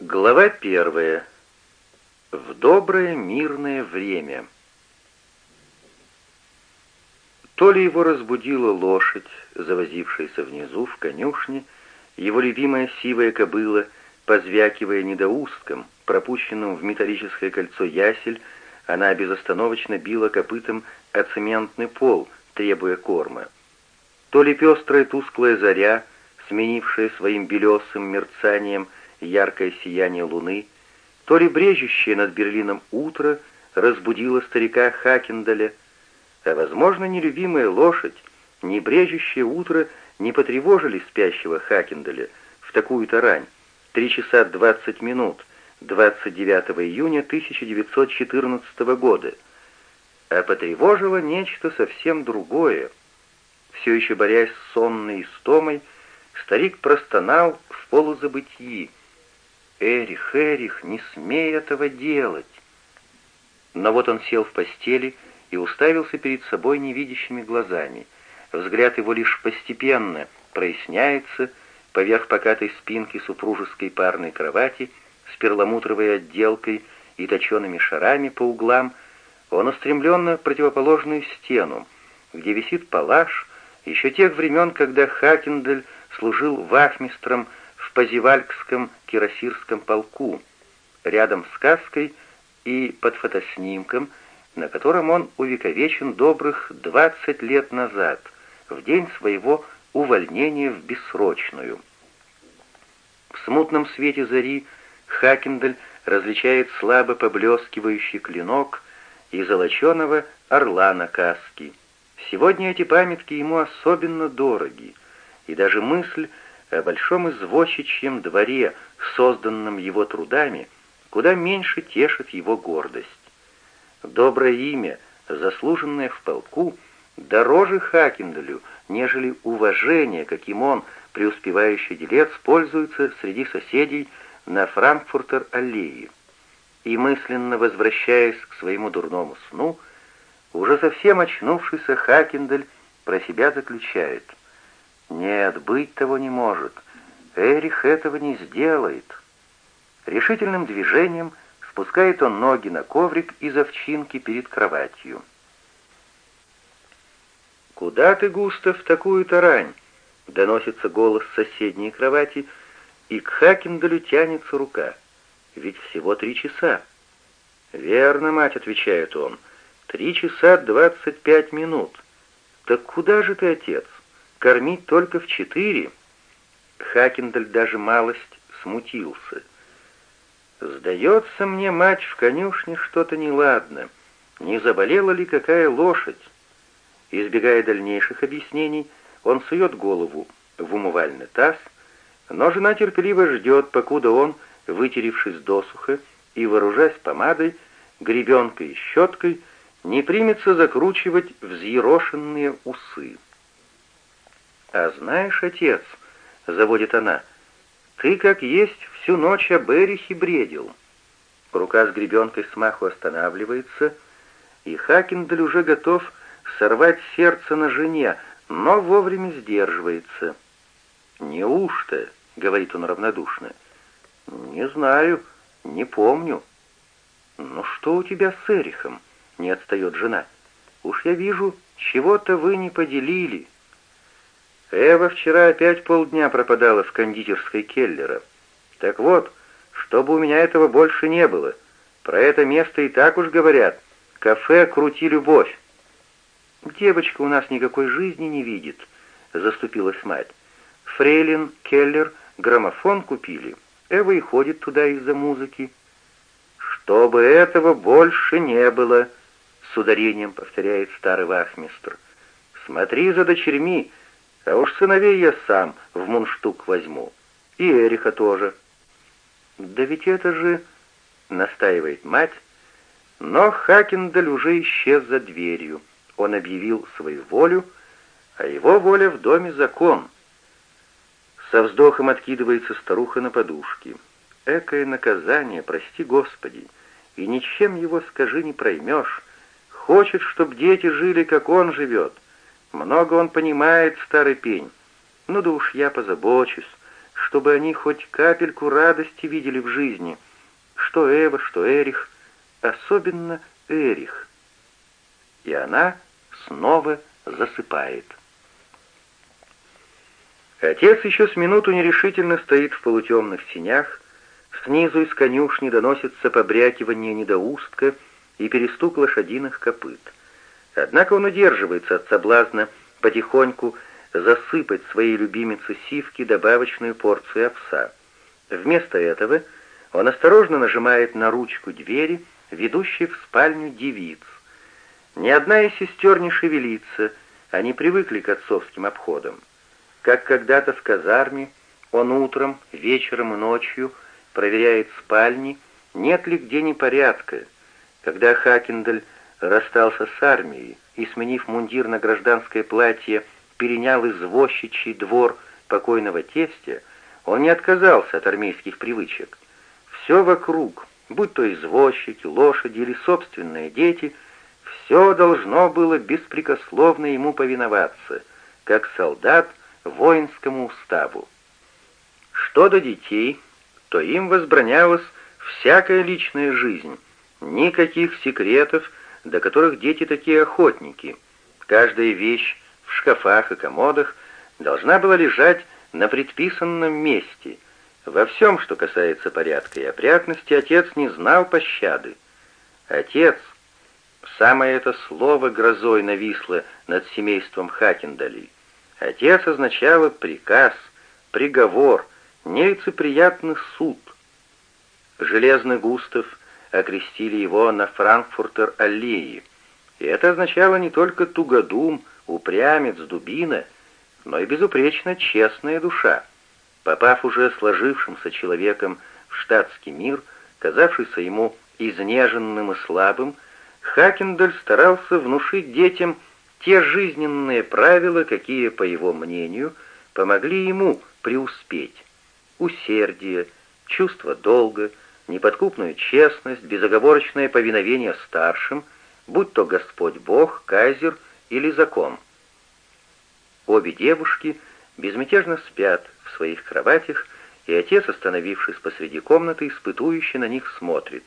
Глава первая. В доброе мирное время. То ли его разбудила лошадь, завозившаяся внизу в конюшне, его любимая сивая кобыла, позвякивая недоустком, пропущенным в металлическое кольцо ясель, она безостановочно била копытом о цементный пол, требуя корма. То ли пестрая тусклая заря, сменившая своим белесым мерцанием яркое сияние луны, то ли брежущее над Берлином утро разбудило старика Хакендаля, а, возможно, нелюбимая лошадь, не брежущее утро не потревожили спящего Хакендаля в такую-то рань, три часа двадцать минут, 29 июня 1914 года, а потревожило нечто совсем другое. Все еще борясь с сонной истомой, старик простонал в полузабытии — «Эрих, Эрих, не смей этого делать!» Но вот он сел в постели и уставился перед собой невидящими глазами. Взгляд его лишь постепенно проясняется поверх покатой спинки супружеской парной кровати с перламутровой отделкой и точеными шарами по углам, он устремлен на противоположную стену, где висит палаш еще тех времен, когда Хакендель служил вахмистром Позевалькском кирасирском полку, рядом с каской и под фотоснимком, на котором он увековечен добрых 20 лет назад, в день своего увольнения в бессрочную. В смутном свете зари Хакендель различает слабо поблескивающий клинок и золоченого орла на каске. Сегодня эти памятки ему особенно дороги, и даже мысль о большом извозчичьем дворе, созданном его трудами, куда меньше тешит его гордость. Доброе имя, заслуженное в полку, дороже Хакендалю, нежели уважение, каким он, преуспевающий делец, пользуется среди соседей на Франкфуртер-аллее. И мысленно возвращаясь к своему дурному сну, уже совсем очнувшийся Хакендаль про себя заключает — нет, быть того не может. Эрих этого не сделает. Решительным движением спускает он ноги на коврик из овчинки перед кроватью. «Куда ты, Густав, такую-то рань?» — доносится голос соседней кровати, и к Хакендалю тянется рука. «Ведь всего три часа». «Верно, мать», — отвечает он, — «три часа двадцать пять минут». «Так куда же ты, отец?» Кормить только в четыре. Хакендаль даже малость смутился. «Сдается мне, мать, в конюшне что-то неладно. Не заболела ли какая лошадь?» Избегая дальнейших объяснений, он сует голову в умывальный таз, но жена терпеливо ждет, покуда он, вытеревшись досуха и вооружаясь помадой, гребенкой и щеткой, не примется закручивать взъерошенные усы. «А знаешь, отец», — заводит она, — «ты как есть всю ночь об Эрихе бредил». Рука с гребенкой смаху останавливается, и Хакендаль уже готов сорвать сердце на жене, но вовремя сдерживается. «Неужто?» — говорит он равнодушно. «Не знаю, не помню». «Ну что у тебя с Эрихом?» — не отстает жена. «Уж я вижу, чего-то вы не поделили». Эва вчера опять полдня пропадала в кондитерской Келлера. Так вот, чтобы у меня этого больше не было. Про это место и так уж говорят. Кафе «Крути любовь». «Девочка у нас никакой жизни не видит», — заступилась мать. «Фрейлин, Келлер, граммофон купили. Эва и ходит туда из-за музыки». «Чтобы этого больше не было», — с ударением повторяет старый вахмистр. «Смотри за дочерьми, а уж сыновей я сам в мунштук возьму. И Эриха тоже. Да ведь это же... Настаивает мать. Но Хакендаль уже исчез за дверью. Он объявил свою волю, а его воля в доме закон. Со вздохом откидывается старуха на подушки. Экое наказание, прости Господи, и ничем его, скажи, не проймешь. Хочет, чтоб дети жили, как он живет. Много он понимает, старый пень. Ну да уж я позабочусь, чтобы они хоть капельку радости видели в жизни. Что Эва, что Эрих, особенно Эрих. И она снова засыпает. Отец еще с минуту нерешительно стоит в полутемных синях, снизу из конюшни доносится побрякивание недоустка и перестук лошадиных копыт. Однако он удерживается от соблазна потихоньку засыпать своей любимице сивки добавочную порцию овса. Вместо этого он осторожно нажимает на ручку двери, ведущей в спальню девиц. Ни одна из сестер не шевелится, они привыкли к отцовским обходам. Как когда-то в казарме, он утром, вечером и ночью проверяет спальни, нет ли где непорядка. Когда Хакендель расстался с армией и, сменив мундир на гражданское платье, перенял извозчичий двор покойного тестя, он не отказался от армейских привычек. Все вокруг, будь то извозчики, лошади или собственные дети, все должно было беспрекословно ему повиноваться, как солдат воинскому уставу. Что до детей, то им возбранялась всякая личная жизнь, никаких секретов, до которых дети такие охотники. Каждая вещь в шкафах и комодах должна была лежать на предписанном месте. Во всем, что касается порядка и опрятности, отец не знал пощады. Отец, самое это слово грозой нависло над семейством Хакендали. Отец означало приказ, приговор, нелицеприятный суд. Железный Густав окрестили его на Франкфуртер-аллее, и это означало не только тугодум, упрямец, дубина, но и безупречно честная душа. Попав уже сложившимся человеком в штатский мир, казавшийся ему изнеженным и слабым, Хакендаль старался внушить детям те жизненные правила, какие, по его мнению, помогли ему преуспеть. Усердие, чувство долга, неподкупную честность, безоговорочное повиновение старшим, будь то Господь Бог, Кайзер или закон. Обе девушки безмятежно спят в своих кроватях, и отец, остановившись посреди комнаты, испытующе на них смотрит.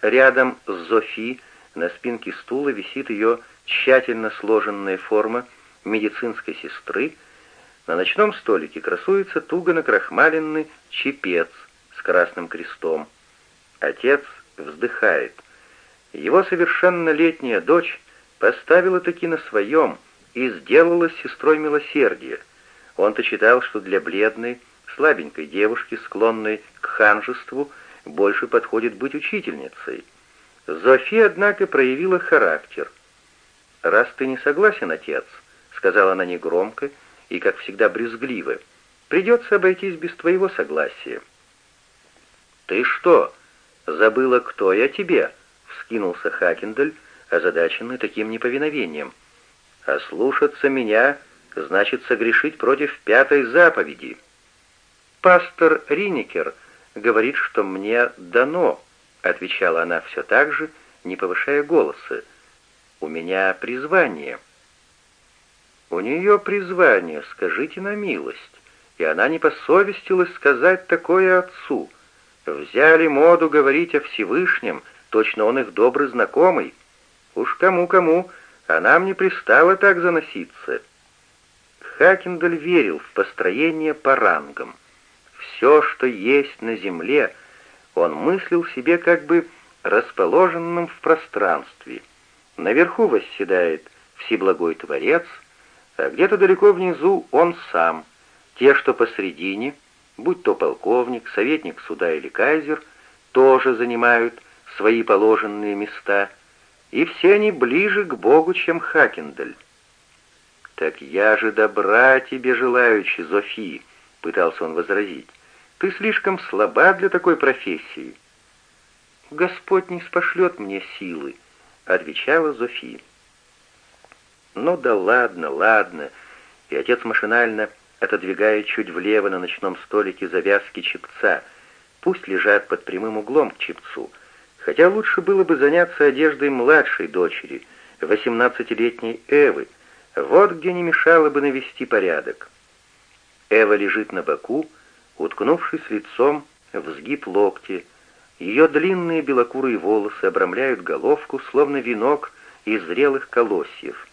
Рядом с Зофи на спинке стула висит ее тщательно сложенная форма медицинской сестры, на ночном столике красуется туго накрахмаленный чепец с красным крестом. Отец вздыхает. Его совершеннолетняя дочь поставила таки на своем и сделала сестрой милосердия. Он-то считал, что для бледной, слабенькой девушки, склонной к ханжеству, больше подходит быть учительницей. Зофия, однако, проявила характер. «Раз ты не согласен, отец», — сказала она негромко и, как всегда, брюзгливо, — «придется обойтись без твоего согласия». «Ты что, забыла, кто я тебе?» — вскинулся Хакендель, озадаченный таким неповиновением. «А слушаться меня значит согрешить против пятой заповеди». «Пастор Риникер говорит, что мне дано», — отвечала она все так же, не повышая голоса, — у меня призвание». «У нее призвание, скажите на милость». И она не посовестилась сказать такое отцу. Взяли моду говорить о Всевышнем, точно он их добрый знакомый. Уж кому-кому, а нам не пристало так заноситься. Хакендаль верил в построение по рангам. Все, что есть на земле, он мыслил себе как бы расположенным в пространстве — Наверху восседает Всеблагой Творец, а где-то далеко внизу он сам. Те, что посредине, будь то полковник, советник суда или кайзер, тоже занимают свои положенные места, и все они ближе к Богу, чем Хакендаль. «Так я же добра тебе желающий, Зофи», — пытался он возразить. «Ты слишком слаба для такой профессии». «Господь не спошлет мне силы», отвечала Зофи. «Ну да ладно, ладно», и отец машинально отодвигает чуть влево на ночном столике завязки чепца. Пусть лежат под прямым углом к чепцу, хотя лучше было бы заняться одеждой младшей дочери, восемнадцатилетней Эвы, вот где не мешало бы навести порядок. Эва лежит на боку, уткнувшись лицом в сгиб локти. Ее длинные белокурые волосы обрамляют головку, словно венок из зрелых колосьев.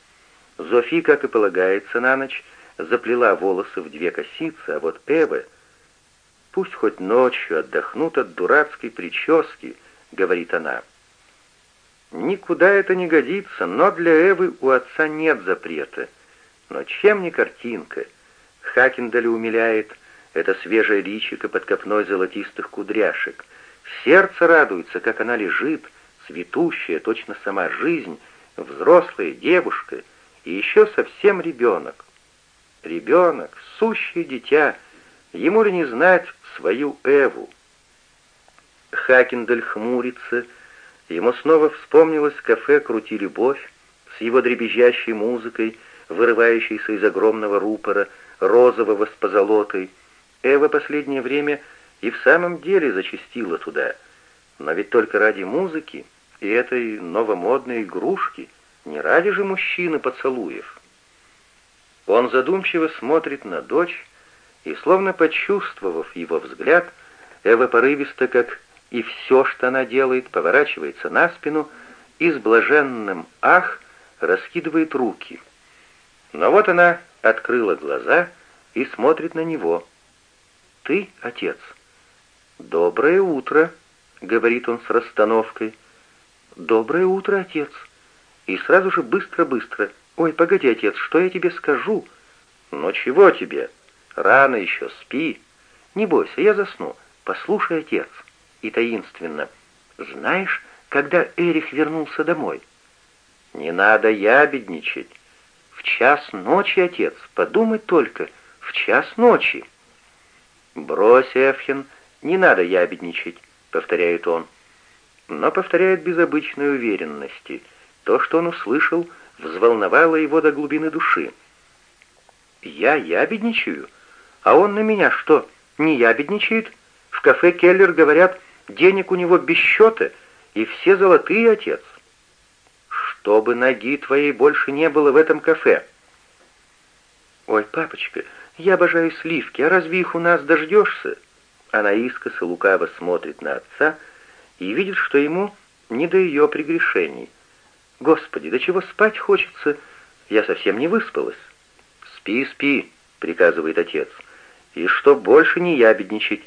Зофи, как и полагается на ночь, заплела волосы в две косицы, а вот Эва... «Пусть хоть ночью отдохнут от дурацкой прически», — говорит она. Никуда это не годится, но для Эвы у отца нет запрета. Но чем не картинка? Хакендаль умиляет это свежее личико под копной золотистых кудряшек. Сердце радуется, как она лежит, цветущая, точно сама жизнь, взрослая девушка и еще совсем ребенок. Ребенок, сущее дитя, ему ли не знать свою Эву? Хакендаль хмурится, Ему снова вспомнилось кафе «Крути любовь» с его дребезжащей музыкой, вырывающейся из огромного рупора, розового с позолотой. Эва последнее время и в самом деле зачастила туда. Но ведь только ради музыки и этой новомодной игрушки, не ради же мужчины поцелуев. Он задумчиво смотрит на дочь, и, словно почувствовав его взгляд, Эва порывисто, как и все, что она делает, поворачивается на спину и с блаженным «ах» раскидывает руки. Но вот она открыла глаза и смотрит на него. «Ты, отец?» «Доброе утро», — говорит он с расстановкой. «Доброе утро, отец». И сразу же быстро-быстро. «Ой, погоди, отец, что я тебе скажу?» «Ну чего тебе? Рано еще, спи. Не бойся, я засну. Послушай, отец» и таинственно. «Знаешь, когда Эрих вернулся домой?» «Не надо ябедничать. В час ночи, отец, подумай только, в час ночи». «Брось, Эфхен, не надо ябедничать», — повторяет он. Но повторяет без обычной уверенности. То, что он услышал, взволновало его до глубины души. «Я ябедничаю? А он на меня что, не ябедничает? В кафе Келлер говорят, Денег у него без счета, и все золотые, отец. Чтобы ноги твоей больше не было в этом кафе. Ой, папочка, я обожаю сливки, а разве их у нас дождешься? Она искоса лукаво смотрит на отца и видит, что ему не до ее прегрешений. Господи, до чего спать хочется? Я совсем не выспалась. Спи, спи, приказывает отец, и что больше не ябедничать.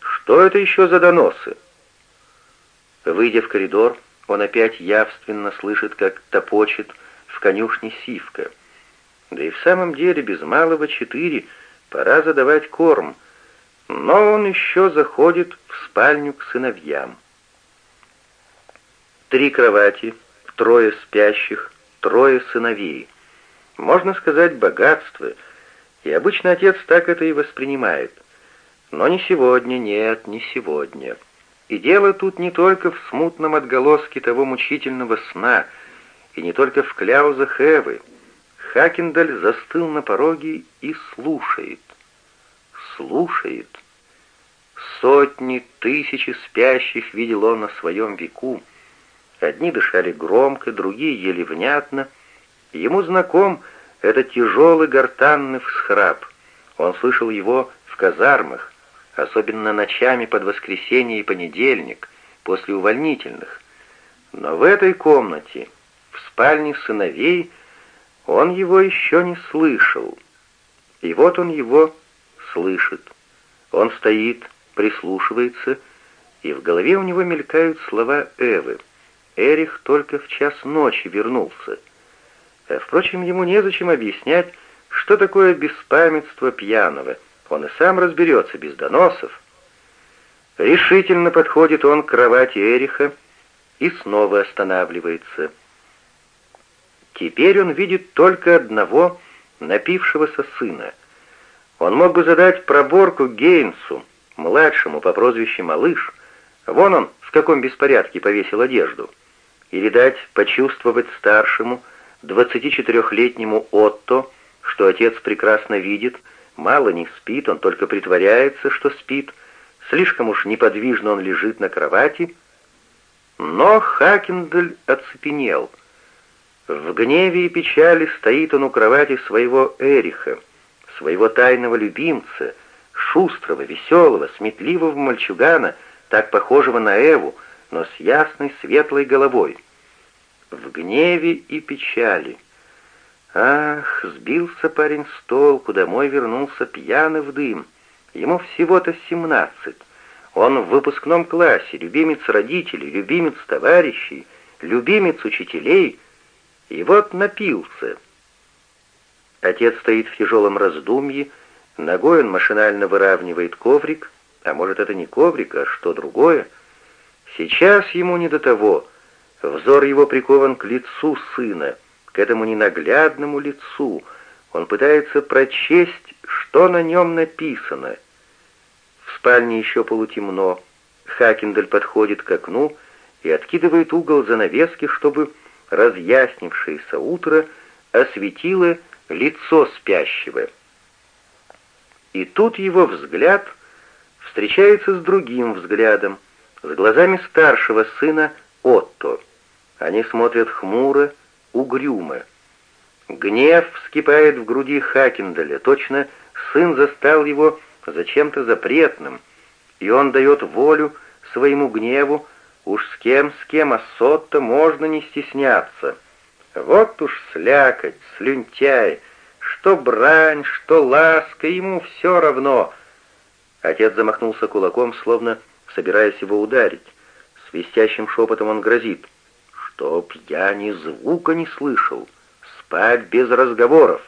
Что это еще за доносы? Выйдя в коридор, он опять явственно слышит, как топочет в конюшне сивка. Да и в самом деле без малого четыре пора задавать корм, но он еще заходит в спальню к сыновьям. Три кровати, трое спящих, трое сыновей. Можно сказать, богатство, и обычно отец так это и воспринимает. Но не сегодня, нет, не сегодня. И дело тут не только в смутном отголоске того мучительного сна, и не только в кляузах Эвы. Хакендаль застыл на пороге и слушает. Слушает. Сотни, тысячи спящих видел он на своем веку. Одни дышали громко, другие еле внятно. Ему знаком этот тяжелый гортанный всхрап. Он слышал его в казармах, особенно ночами под воскресенье и понедельник, после увольнительных. Но в этой комнате, в спальне сыновей, он его еще не слышал. И вот он его слышит. Он стоит, прислушивается, и в голове у него мелькают слова Эвы. Эрих только в час ночи вернулся. А, впрочем, ему незачем объяснять, что такое беспамятство пьяного — он и сам разберется без доносов. Решительно подходит он к кровати Эриха и снова останавливается. Теперь он видит только одного напившегося сына. Он мог бы задать проборку Гейнсу, младшему по прозвищу Малыш. Вон он в каком беспорядке повесил одежду. Или дать почувствовать старшему, 24-летнему Отто, что отец прекрасно видит, Мало не спит, он только притворяется, что спит. Слишком уж неподвижно он лежит на кровати. Но Хакендель оцепенел. В гневе и печали стоит он у кровати своего Эриха, своего тайного любимца, шустрого, веселого, сметливого мальчугана, так похожего на Эву, но с ясной светлой головой. В гневе и печали. Ах, сбился парень с толку, домой вернулся пьяный в дым. Ему всего-то семнадцать. Он в выпускном классе, любимец родителей, любимец товарищей, любимец учителей. И вот напился. Отец стоит в тяжелом раздумье, ногой он машинально выравнивает коврик, а может это не коврик, а что другое. Сейчас ему не до того. Взор его прикован к лицу сына, к этому ненаглядному лицу. Он пытается прочесть, что на нем написано. В спальне еще полутемно. Хакендель подходит к окну и откидывает угол занавески, чтобы разъяснившееся утро осветило лицо спящего. И тут его взгляд встречается с другим взглядом, с глазами старшего сына Отто. Они смотрят хмуро, угрюмо. Гнев вскипает в груди Хакендаля, точно сын застал его за чем-то запретным, и он дает волю своему гневу, уж с кем, с кем, а с Отто можно не стесняться. Вот уж слякоть, слюнтяй, что брань, что ласка, ему все равно. Отец замахнулся кулаком, словно собираясь его ударить. Свистящим шепотом он грозит. «Чтоб я ни звука не слышал, спать без разговоров!»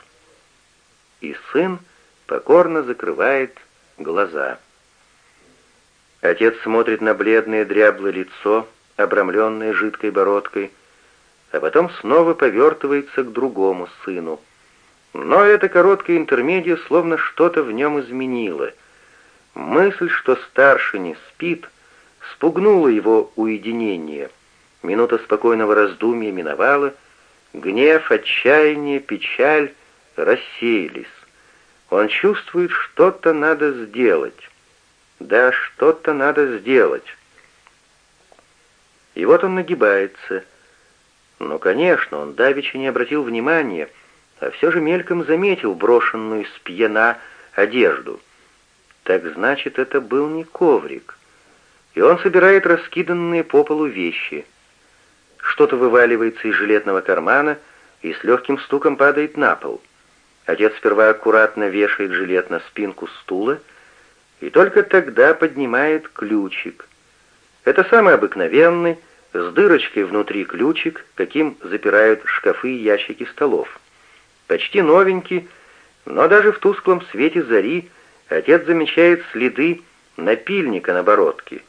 И сын покорно закрывает глаза. Отец смотрит на бледное дряблое лицо, обрамленное жидкой бородкой, а потом снова повертывается к другому сыну. Но эта короткая интермедия словно что-то в нем изменила. Мысль, что старший не спит, спугнула его уединение. Минута спокойного раздумья миновала, гнев, отчаяние, печаль рассеялись. Он чувствует, что-то надо сделать. Да, что-то надо сделать. И вот он нагибается. Но, конечно, он давеча не обратил внимания, а все же мельком заметил брошенную с пьяна одежду. Так значит, это был не коврик. И он собирает раскиданные по полу вещи. Что-то вываливается из жилетного кармана и с легким стуком падает на пол. Отец сперва аккуратно вешает жилет на спинку стула и только тогда поднимает ключик. Это самый обыкновенный, с дырочкой внутри ключик, каким запирают шкафы и ящики столов. Почти новенький, но даже в тусклом свете зари отец замечает следы напильника на бородке.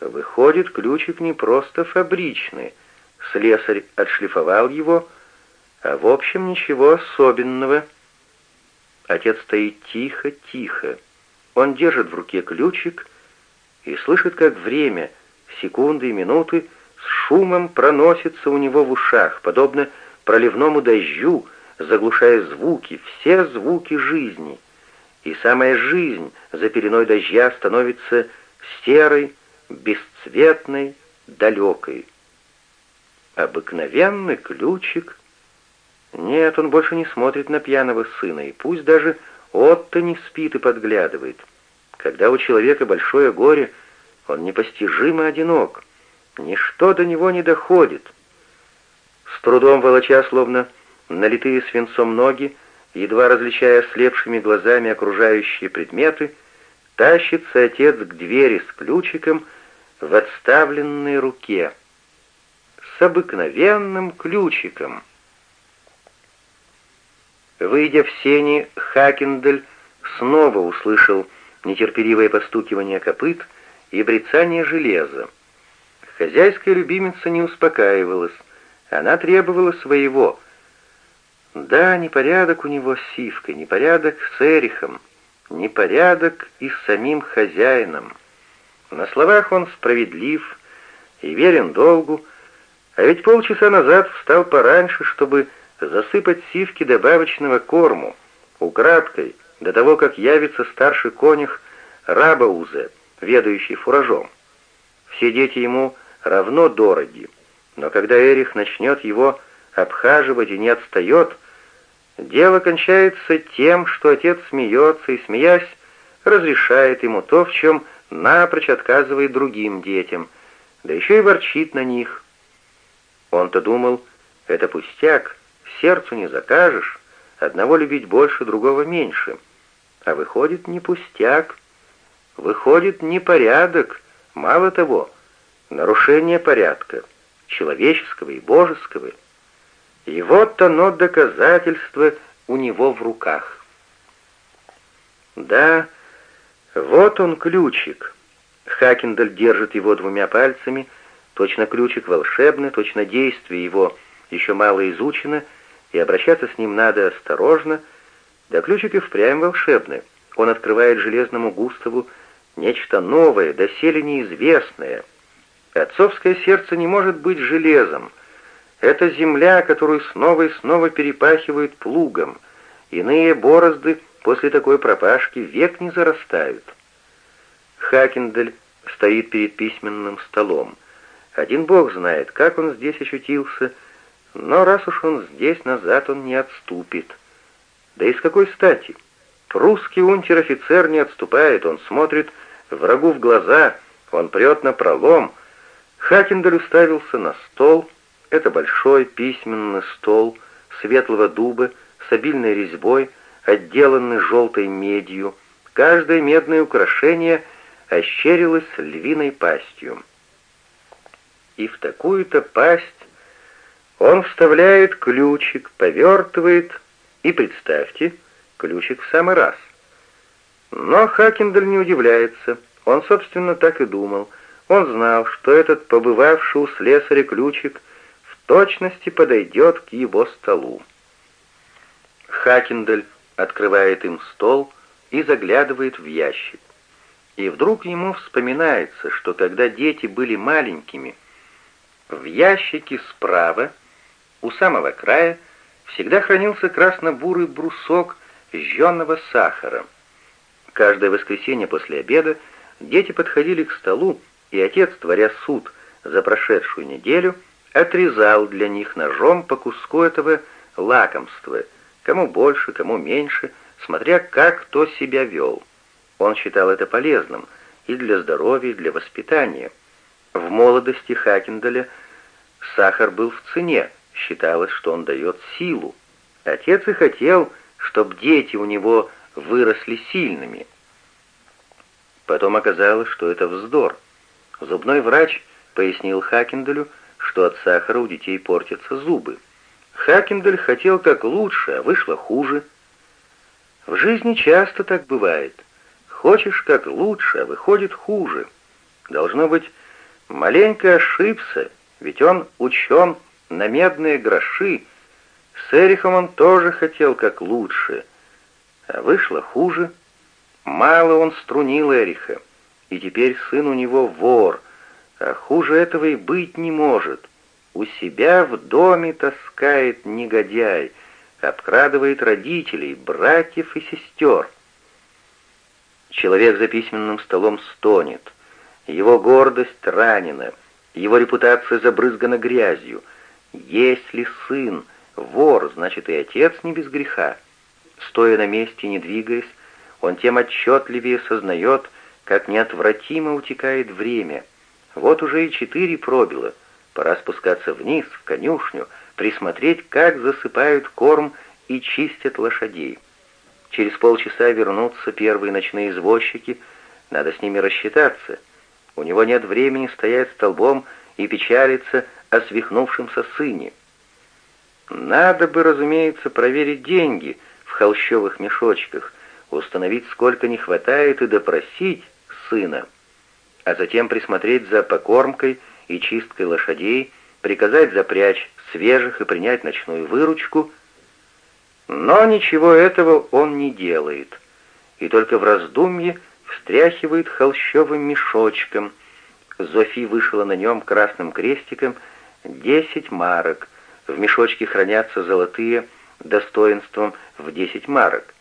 Выходит, ключик не просто фабричный. Слесарь отшлифовал его, а в общем ничего особенного. Отец стоит тихо-тихо. Он держит в руке ключик и слышит, как время, секунды и минуты с шумом проносится у него в ушах, подобно проливному дождю, заглушая звуки, все звуки жизни. И самая жизнь за пеленой дождя становится серой, бесцветной, далекой. Обыкновенный ключик. Нет, он больше не смотрит на пьяного сына, и пусть даже Отто не спит и подглядывает. Когда у человека большое горе, он непостижимо одинок. Ничто до него не доходит. С трудом волоча, словно налитые свинцом ноги, едва различая слепшими глазами окружающие предметы, тащится отец к двери с ключиком в отставленной руке. С обыкновенным ключиком. Выйдя в сени, Хакендель снова услышал нетерпеливое постукивание копыт и брецание железа. Хозяйская любимица не успокаивалась, она требовала своего — да, непорядок у него с Сивкой, непорядок с Эрихом, непорядок и с самим хозяином. На словах он справедлив и верен долгу, а ведь полчаса назад встал пораньше, чтобы засыпать Сивке добавочного корму, украдкой, до того, как явится старший конюх Рабаузе, ведающий фуражом. Все дети ему равно дороги, но когда Эрих начнет его обхаживать и не отстает, дело кончается тем, что отец смеется и, смеясь, разрешает ему то, в чем напрочь отказывает другим детям, да еще и ворчит на них. Он-то думал, это пустяк, сердцу не закажешь, одного любить больше, другого меньше. А выходит, не пустяк, выходит, непорядок, мало того, нарушение порядка, человеческого и божеского. И вот оно доказательство у него в руках. Да, вот он ключик. Хакендаль держит его двумя пальцами, точно ключик волшебный, точно действие его еще мало изучено, и обращаться с ним надо осторожно, да ключик и впрямь волшебный. Он открывает железному Густаву нечто новое, доселе неизвестное. Отцовское сердце не может быть железом. Это земля, которую снова и снова перепахивают плугом. Иные борозды после такой пропашки век не зарастают. Хакендель стоит перед письменным столом. Один бог знает, как он здесь очутился, но раз уж он здесь, назад он не отступит. Да и с какой стати? Прусский унтер-офицер не отступает, он смотрит врагу в глаза, он прет на пролом. Хакендель уставился на стол. Это большой письменный стол светлого дуба с обильной резьбой, отделанный желтой медью. Каждое медное украшение ощерилось львиной пастью. И в такую-то пасть он вставляет ключик, повертывает, и, представьте, ключик в самый раз. Но Хакендель не удивляется. Он, собственно, так и думал. Он знал, что этот побывавший у слесаря ключик точности подойдет к его столу. Хакендель открывает им стол и заглядывает в ящик. И вдруг ему вспоминается, что когда дети были маленькими, в ящике справа, у самого края, всегда хранился красно-бурый брусок жженного сахара. Каждое воскресенье после обеда дети подходили к столу, и отец, творя суд за прошедшую неделю, отрезал для них ножом по куску этого лакомства, кому больше, кому меньше, смотря как кто себя вел. Он считал это полезным и для здоровья, и для воспитания. В молодости Хакендаля сахар был в цене, считалось, что он дает силу. Отец и хотел, чтобы дети у него выросли сильными. Потом оказалось, что это вздор. Зубной врач пояснил Хакенделю, что от сахара у детей портятся зубы. Хакендель хотел как лучше, а вышло хуже. В жизни часто так бывает. Хочешь как лучше, а выходит хуже. Должно быть, маленько ошибся, ведь он учен на медные гроши. С Эрихом он тоже хотел как лучше, а вышло хуже. Мало он струнил Эриха, и теперь сын у него вор, а хуже этого и быть не может. У себя в доме таскает негодяй, обкрадывает родителей, братьев и сестер. Человек за письменным столом стонет. Его гордость ранена, его репутация забрызгана грязью. Если сын вор, значит и отец не без греха. Стоя на месте, не двигаясь, он тем отчетливее сознает, как неотвратимо утекает время. Вот уже и четыре пробило. Пора спускаться вниз, в конюшню, присмотреть, как засыпают корм и чистят лошадей. Через полчаса вернутся первые ночные извозчики, надо с ними рассчитаться. У него нет времени стоять столбом и печалиться о свихнувшемся сыне. Надо бы, разумеется, проверить деньги в холщовых мешочках, установить, сколько не хватает, и допросить сына, а затем присмотреть за покормкой и чисткой лошадей, приказать запрячь свежих и принять ночную выручку. Но ничего этого он не делает, и только в раздумье встряхивает холщовым мешочком. Зофи вышла на нем красным крестиком десять марок — в мешочке хранятся золотые достоинством в 10 марок.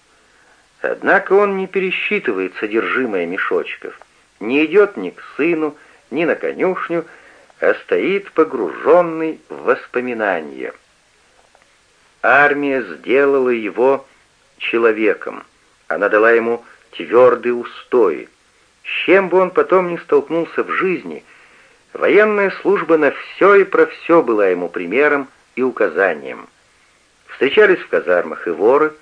Однако он не пересчитывает содержимое мешочков, не идет ни к сыну, ни на конюшню, а стоит погруженный в воспоминания. Армия сделала его человеком. Она дала ему твердые устои. С чем бы он потом ни столкнулся в жизни, военная служба на все и про все была ему примером и указанием. Встречались в казармах и воры,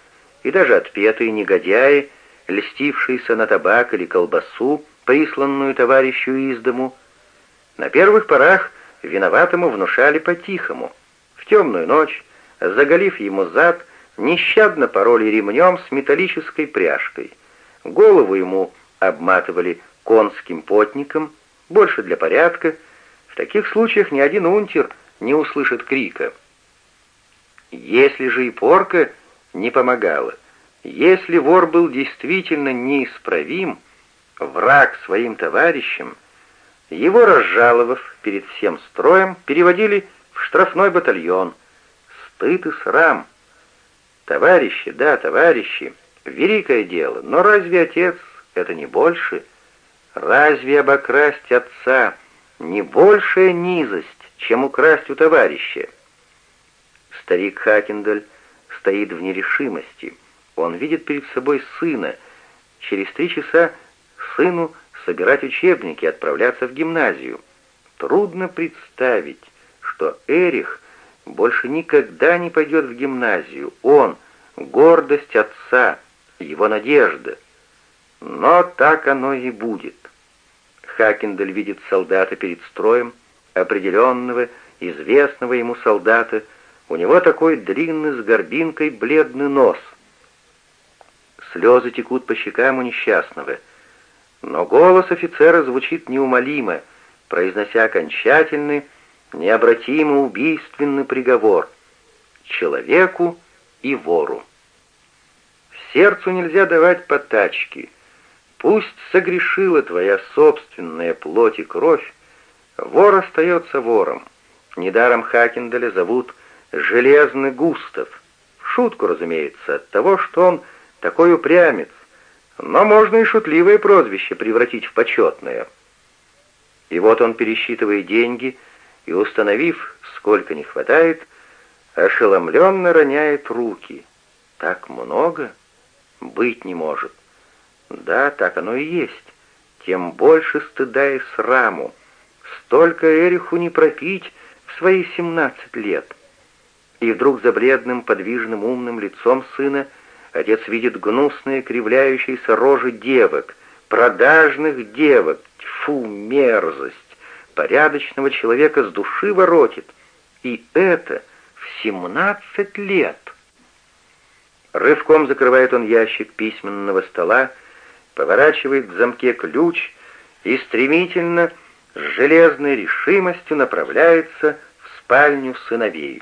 и даже отпетые негодяи, льстившиеся на табак или колбасу, присланную товарищу из дому. На первых порах виноватому внушали по-тихому. В темную ночь, заголив ему зад, нещадно пороли ремнем с металлической пряжкой. Голову ему обматывали конским потником, больше для порядка. В таких случаях ни один унтер не услышит крика. Если же и порка не помогала, если вор был действительно неисправим, враг своим товарищам, его, разжаловав перед всем строем, переводили в штрафной батальон. Стыд и срам. Товарищи, да, товарищи, великое дело, но разве отец это не больше? Разве обокрасть отца не большая низость, чем украсть у товарища? Старик Хакендаль стоит в нерешимости. Он видит перед собой сына. Через три часа сыну собирать учебники и отправляться в гимназию. Трудно представить, что Эрих больше никогда не пойдет в гимназию. Он — гордость отца, его надежда. Но так оно и будет. Хакендель видит солдата перед строем, определенного, известного ему солдата — у него такой длинный с горбинкой бледный нос. Слезы текут по щекам у несчастного. Но голос офицера звучит неумолимо, произнося окончательный, необратимо убийственный приговор человеку и вору. Сердцу нельзя давать потачки. Пусть согрешила твоя собственная плоть и кровь, вор остается вором. Недаром Хакенделя зовут Железный Густав. Шутку, разумеется, от того, что он такой упрямец, но можно и шутливое прозвище превратить в почетное. И вот он пересчитывает деньги и, установив, сколько не хватает, ошеломленно роняет руки. Так много? Быть не может. Да, так оно и есть. Тем больше стыда и сраму. Столько Эриху не пропить в свои семнадцать лет. И вдруг за бледным, подвижным, умным лицом сына отец видит гнусные, кривляющиеся рожи девок, продажных девок. Фу, мерзость! Порядочного человека с души воротит. И это в семнадцать лет. Рывком закрывает он ящик письменного стола, поворачивает в замке ключ и стремительно, с железной решимостью направляется в спальню сыновей.